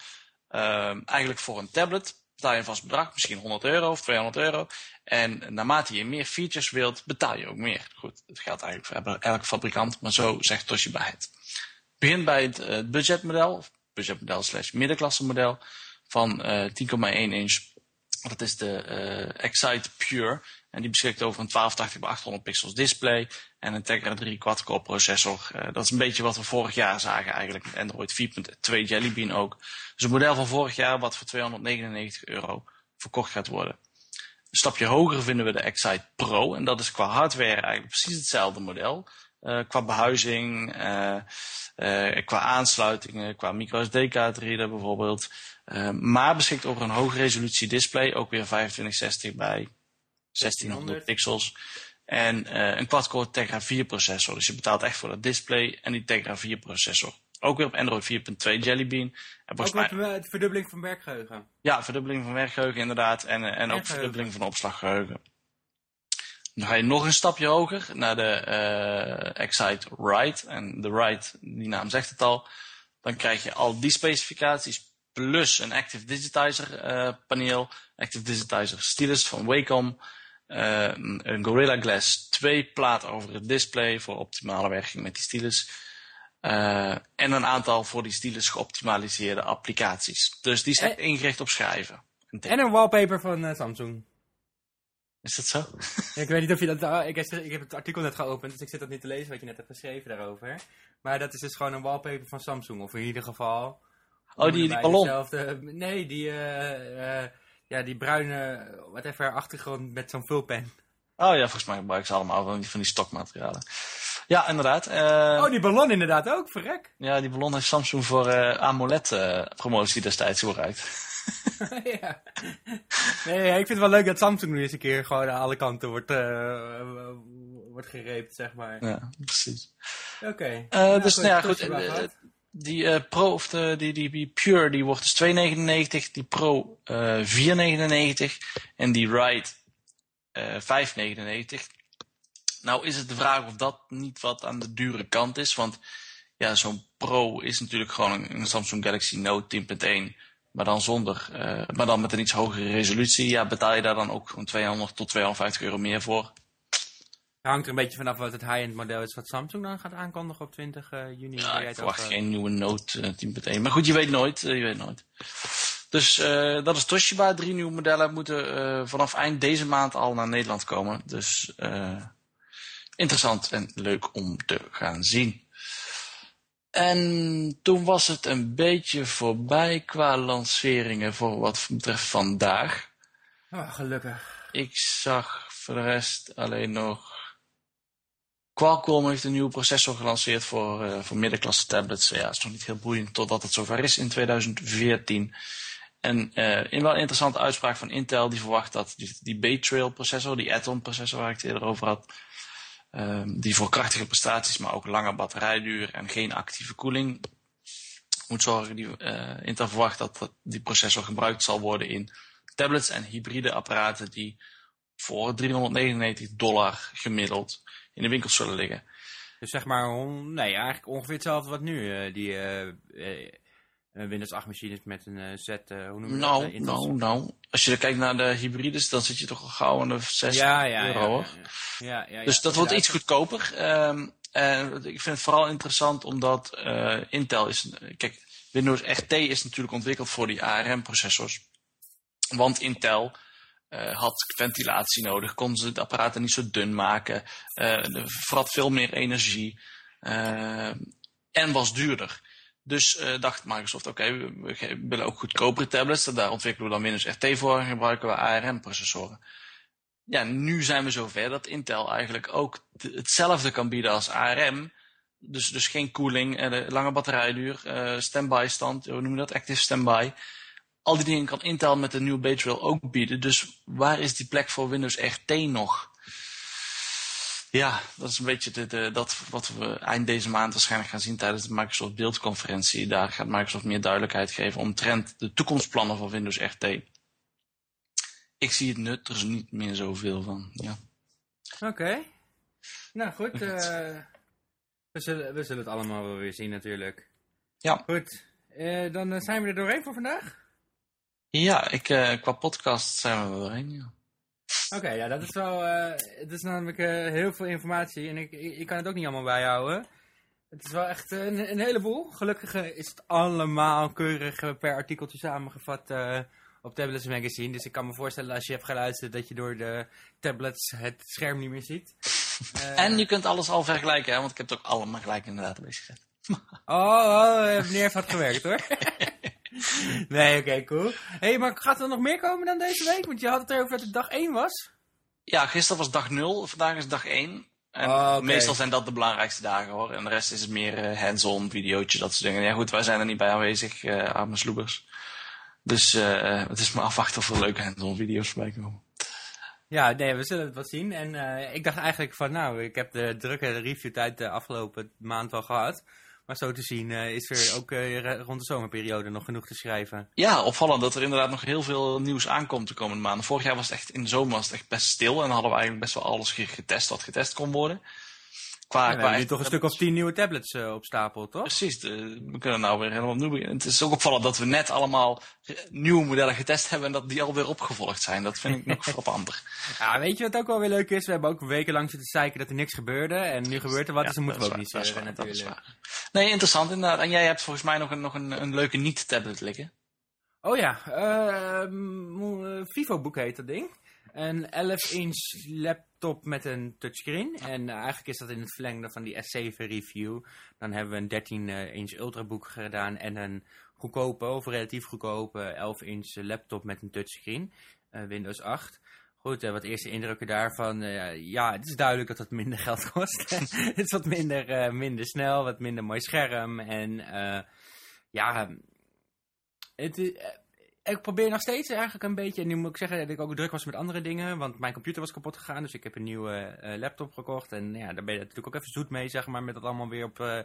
ehm, eigenlijk voor een tablet, betaal je een vast bedrag, misschien 100 euro of 200 euro. En naarmate je meer features wilt, betaal je ook meer. Goed, dat geldt eigenlijk voor elke fabrikant, maar zo zegt Toshiba het. Begin bij het eh, budgetmodel, of budgetmodel slash middenklasse model van eh 10,1 inch. Dat is de eh, Excite Pure. En die beschikt over een 1280 bij 800 pixels display en een Tegra 3 quad-core processor. Eh, dat is een beetje wat we vorig jaar zagen eigenlijk met Android 4.2 Jelly Bean ook. Dus een model van vorig jaar wat voor 299 euro verkocht gaat worden. Een stapje hoger vinden we de Excite Pro. En dat is qua hardware eigenlijk precies hetzelfde model. Eh, qua behuizing, eh, qua aansluitingen, qua microSD-kaart reader bijvoorbeeld. Maar beschikt over een hoge resolutie display, ook weer 2560 bij 1600 pixels. En eh, een quad-core Tegra 4 processor. Dus je betaalt echt voor dat display en die Tegra 4 processor. Ook weer op Android 4.2 Jelly Bean. En Ook met mij, eh, de verdubbeling van werkgeheugen. ja, verdubbeling van werkgeheugen inderdaad. En, eh, en ook verdubbeling van opslaggeheugen. Dan ga je nog een stapje hoger naar de eh, Excite Write. En de Write, die naam zegt het al. Dan krijg je al die specificaties plus een Active Digitizer paneel. Active Digitizer stylus van Wacom. Eh, een Gorilla Glass 2 plaat over het display voor optimale werking met die stylus. Eh, en een aantal voor die stylus geoptimaliseerde applicaties. Dus die zijn En- ingericht op schrijven. En En een wallpaper van eh, Samsung. Is dat zo? Ik weet niet of je dat... ik, heb, ik heb het artikel net geopend, dus ik zit dat niet te lezen wat je net hebt geschreven daarover. Maar dat is dus gewoon een wallpaper van Samsung. Of in ieder geval... Oh, die, die ballon. dezelfde- nee, die, eh, eh, ja, die bruine, whatever, achtergrond met zo'n vulpen. Oh ja, volgens mij gebruiken ze allemaal van die, van die stokmaterialen. Ja, inderdaad. oh, die ballon inderdaad ook, verrek. Ja, die ballon heeft Samsung voor AMOLED-promotie destijds gebruikt. ja. Nee, ik vind het wel leuk dat Samsung nu eens een keer gewoon aan alle kanten wordt, uh, wordt gereept, zeg maar. Ja, precies. Oké. Okay. Uh, nou, dus, nou ja, goed. Die uh, Pro, of de, die, die, Pure, die wordt dus 2,99. Die Pro 4,99. En die Ride 5,99. Nou is het de vraag of dat niet wat aan de dure kant is. Want ja, zo'n Pro is natuurlijk gewoon een, Samsung Galaxy Note 10.1 maar dan zonder, maar dan met een iets hogere resolutie, ja, betaal je daar dan ook gewoon 200 tot 250 euro meer voor. Hangt er een beetje vanaf wat het high-end model is wat Samsung dan gaat aankondigen op 20 uh, eh, juni. Ja, ik verwacht geen nieuwe Note uh, 10.1. Maar goed, je weet nooit, je weet nooit. Dus dat is Toshiba. Drie nieuwe modellen moeten vanaf eind deze maand al naar Nederland komen. Dus interessant en leuk om te gaan zien. En toen was het een beetje voorbij qua lanceringen voor wat betreft vandaag. Oh, gelukkig. Ik zag voor de rest alleen nog... Qualcomm heeft een nieuwe processor gelanceerd voor, uh, voor middenklasse tablets. Ja, is nog niet heel boeiend totdat het zover is in 2014. En uh, een wel interessante uitspraak van Intel, die verwacht dat die, die Bay-Trail processor, die Atom processor waar ik het eerder over had, Ehm, die voor krachtige prestaties, maar ook lange batterijduur en geen actieve koeling moet zorgen. Die, uh, Intel verwacht dat die processor gebruikt zal worden in tablets en hybride apparaten die voor 399 dollar gemiddeld in de winkels zullen liggen. Dus zeg maar, nee, eigenlijk ongeveer hetzelfde wat nu uh, die uh, Windows 8 machines met een Z, hoe noem je nou, dat? Nou, nou, als je kijkt naar de hybrides, dan zit je toch al gauw aan de 6 ja, ja, euro. Ja, ja, ja, dus dat wordt iets goedkoper. Um, en ik vind het vooral interessant omdat uh, Intel is... Kijk, Windows RT is natuurlijk ontwikkeld voor die ARM-processors. Want Intel uh, had ventilatie nodig, kon ze de apparaten niet zo dun maken, uh, veel meer energie en was duurder. Dus dacht Microsoft, oké, we, willen ook goedkopere tablets. Daar ontwikkelen we dan Windows RT voor en gebruiken we ARM-processoren. Ja, nu zijn we zover dat Intel eigenlijk ook hetzelfde kan bieden als ARM. Dus, dus geen koeling, lange batterijduur, standby stand, hoe noem je dat, active standby. Al die dingen kan Intel met de nieuwe Trail ook bieden. Dus waar is die plek voor Windows RT nog? Ja, dat is een beetje de, de, dat wat we eind deze maand waarschijnlijk gaan zien tijdens de Microsoft beeldconferentie. Daar gaat Microsoft meer duidelijkheid geven omtrent de toekomstplannen van Windows RT. Ik zie het nut, er is niet meer zoveel van. Ja. Oké. Nou goed, uh, we, zullen, we zullen het allemaal wel weer zien natuurlijk. Ja. Goed, uh, dan eh, zijn we er doorheen voor vandaag. Ja, ik, qua podcast zijn we ja. Oké, ja, dat is wel. Uh, het is namelijk uh, heel veel informatie en ik, ik, kan het ook niet allemaal bijhouden. Het is wel echt een, een heleboel. Gelukkig is het allemaal keurig per artikeltje samengevat op Tablets Magazine. Dus ik kan me voorstellen als je hebt geluisterd dat je door de tablets het scherm niet meer ziet. en je kunt alles al vergelijken, hè, want ik heb het ook allemaal gelijk in de database gezet. oh, oh, meneer heeft hard gewerkt hoor. nee, oké, cool. hey, maar gaat er nog meer komen dan deze week? Want je had het erover dat het dag 1 was. Ja, gisteren was dag 0, vandaag is dag 1. En oh, meestal zijn dat de belangrijkste dagen hoor. En de rest is het meer uh, hands-on, videootjes, dat soort dingen. Ja goed, wij zijn er niet bij aanwezig, uh, arme sloebers. Dus uh, het is maar afwachten of er leuke hands-on video's voorbij komen. Ja, nee, we zullen het wat zien. En ik dacht eigenlijk van, nou, ik heb de drukke reviewtijd de afgelopen maand al gehad. Maar zo te zien uh, is er ook uh, rond de zomerperiode nog genoeg te schrijven. Ja, opvallend dat er inderdaad nog heel veel nieuws aankomt de komende maanden. Vorig jaar was het echt in de zomer was het echt best stil. En hadden we eigenlijk best wel alles getest wat getest kon worden. Qua, ja, qua toch een stuk of tien nieuwe tablets uh, op stapel, toch? Precies, we kunnen nou weer helemaal opnieuw beginnen. Het is ook opvallend dat we net allemaal nieuwe modellen getest hebben en dat die alweer opgevolgd zijn. Dat vind ik nog frappanter. Ja, weet je wat ook wel weer leuk is? We hebben ook wekenlang zitten zeiken dat er niks gebeurde. En nu gebeurt er wat, dus dan moeten we ook niet zeggen natuurlijk. Nee, interessant inderdaad. En jij hebt volgens mij nog een, nog een, een leuke niet-tablet liggen. Oh ja, uh, Vivo Book heet dat ding. Een 11-inch laptop met een touchscreen. En eigenlijk is dat in het verlengde van die S7 review. Dan hebben we een 13-inch ultrabook gedaan en een goedkope, of relatief goedkope 11-inch laptop met een touchscreen. Uh, Windows 8. goed, wat eerste indrukken daarvan. ja, het is duidelijk dat het minder geld kost. het is wat minder, minder snel, wat minder mooi scherm. En ja, het, ik probeer nog steeds eigenlijk een beetje, en nu moet ik zeggen dat ik ook druk was met andere dingen, want mijn computer was kapot gegaan, dus ik heb een nieuwe uh, laptop gekocht. En ja, daar ben je natuurlijk ook even zoet mee, zeg maar, met dat allemaal weer op, uh,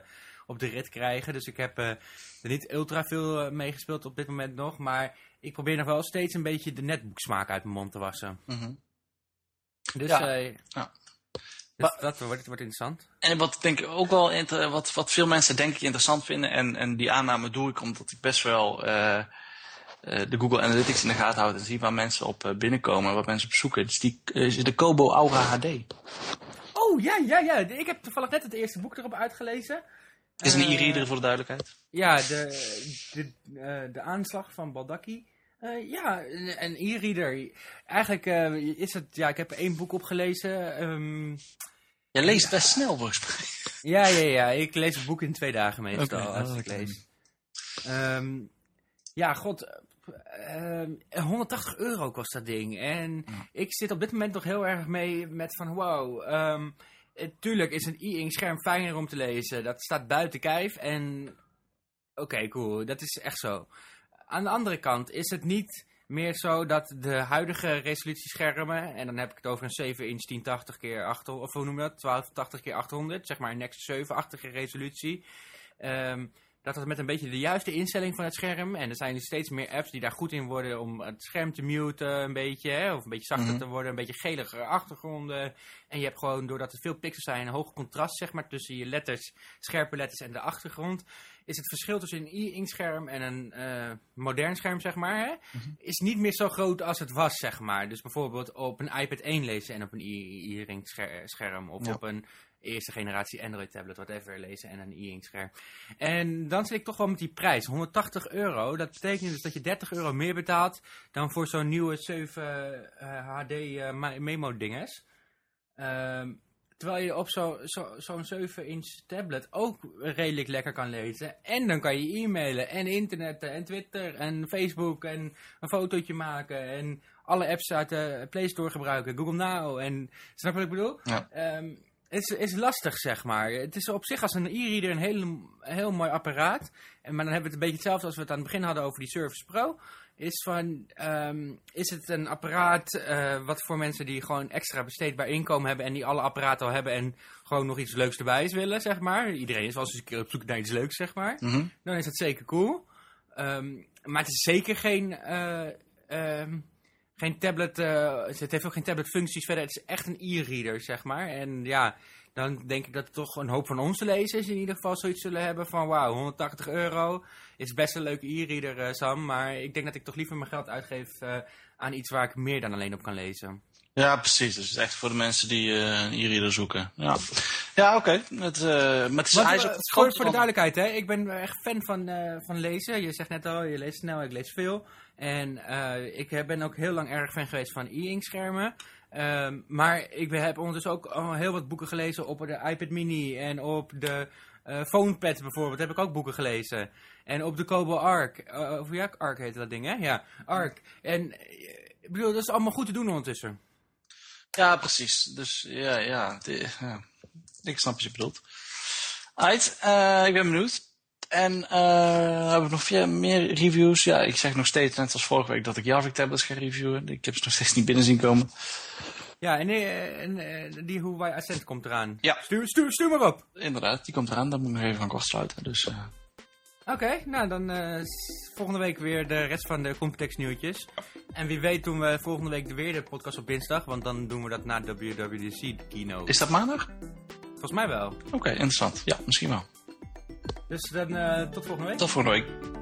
op de rit krijgen. Dus ik heb uh, er niet ultra veel mee gespeeld op dit moment nog, maar ik probeer nog wel steeds een beetje de netboeksmaak uit mijn mond te wassen. Mm -hmm. Dus ja. ja. Dus dat wordt, wordt interessant. En wat denk ik ook wel, wat, wat veel mensen denk ik interessant vinden, en, en die aanname doe ik omdat ik best wel eh, de Google Analytics in de gaten houdt en ziet waar mensen op eh, binnenkomen, wat mensen bezoeken. Dus die eh, is de Kobo Aura HD. Oh, ja, ja, ja. Ik heb toevallig net het eerste boek erop uitgelezen. Het is een e-reader voor de duidelijkheid. Ja, de, de, de aanslag van Baldaki. ja, een e-reader. Eigenlijk is het, ja, ik heb één boek opgelezen. Um, Je leest best snel volgens mij. Ja, ja, ja. Ik lees een boek in twee dagen meestal okay, als ik lees. Um, ja, god, 180 ehm, euro kost dat ding. En ik zit op dit moment nog heel erg mee met van wow. Um, tuurlijk is een e-ink scherm fijner om te lezen. Dat staat buiten kijf. En oké, cool. Dat is echt zo. Aan de andere kant is het niet meer zo dat de huidige resolutieschermen, en dan heb ik het over een 7 inch 1080 keer 800, of hoe noem je dat, 1280 keer 800, zeg maar een Nexus 7-achtige resolutie. Um, dat het met een beetje de juiste instelling van het scherm. En er zijn dus steeds meer apps die daar goed in worden om het scherm te muten een beetje. Hè, of een beetje zachter mhm. te worden, een beetje geligere achtergronden. En je hebt gewoon, doordat er veel pixels zijn, een hoog contrast zeg maar, tussen je letters, scherpe letters en de achtergrond. Is het verschil tussen een e-ink scherm en een uh, modern scherm, zeg maar, hè, mhm. is niet meer zo groot als het was, zeg maar. Dus bijvoorbeeld op een iPad 1 lezen en op een e-ink scherm. Of op een eerste generatie Android tablet, whatever, lezen en een e-ink scherm. En dan zit ik toch wel met die prijs, 180 euro. Dat betekent dus dat je 30 euro meer betaalt dan voor zo'n nieuwe 7 HD uh, memo dinges. Ehm, terwijl je op zo'n zo, zo'n 7-inch tablet ook redelijk lekker kan lezen. En dan kan je e-mailen en internetten en Twitter en Facebook en een fotootje maken en alle apps uit de Play Store gebruiken, Google Now en snap je wat ik bedoel? Ja. Ehm, is, is lastig, zeg maar. Het is op zich als een e-reader een heel, heel mooi apparaat. En, maar dan hebben we het een beetje hetzelfde als we het aan het begin hadden over die Surface Pro. Is, van, um, is het een apparaat uh, wat voor mensen die gewoon extra besteedbaar inkomen hebben... en die alle apparaten al hebben en gewoon nog iets leuks erbij willen, zeg maar. Iedereen is wel eens een keer op zoek naar iets leuks, zeg maar. Mm -hmm. Dan is het zeker cool. Um, maar het is zeker geen... Uh, um, geen tablet, uh, het heeft ook geen tablet functies verder. Het is echt een e-reader, zeg maar. En ja, dan denk ik dat toch een hoop van onze lezers in ieder geval zoiets zullen hebben van... Wauw, 180 euro is best een leuke e-reader, uh, Sam. Maar ik denk dat ik toch liever mijn geld uitgeef uh, aan iets waar ik meer dan alleen op kan lezen. Ja, precies. Dus het is echt voor de mensen die een e-reader zoeken. Ja, ja oké. Okay. Het, maar het is, voor, voor de duidelijkheid, hè. ik ben echt fan van, van lezen. Je zegt net al, je leest snel, ik lees veel. En uh, ik ben ook heel lang erg fan geweest van e-ink schermen. Um, maar ik heb ondertussen ook heel wat boeken gelezen op de iPad mini en op de uh, PhonePad bijvoorbeeld heb ik ook boeken gelezen. En op de Kobo Arc, uh, of ja, Arc heet dat ding hè? Ja, Arc. En ik bedoel, dat is allemaal goed te doen ondertussen. Ja, precies. Dus ja, ja, ja. ik snap wat je bedoelt. Uit, ik ben benieuwd. En uh, hebben we nog veel meer reviews? Ja, ik zeg nog steeds, net als vorige week, dat ik Javik tablets ga reviewen. Ik heb ze nog steeds niet binnen zien komen. Ja, en, eh, en, en eh, die Huawei Ascent komt eraan. Ja. Stuur, stuur, stuur maar op. Inderdaad, die komt eraan. Dan moet ik nog even van kort sluiten. Dus, uh... Oké, nou dan uh, volgende week weer de rest van de Computex nieuwtjes. En wie weet doen we volgende week weer de podcast op dinsdag, want dan doen we dat na WWDC keynote. Is dat maandag? Volgens mij wel. Oké, interessant. Ja, misschien wel. Dus dan uh, tot volgende week. Tot volgende week.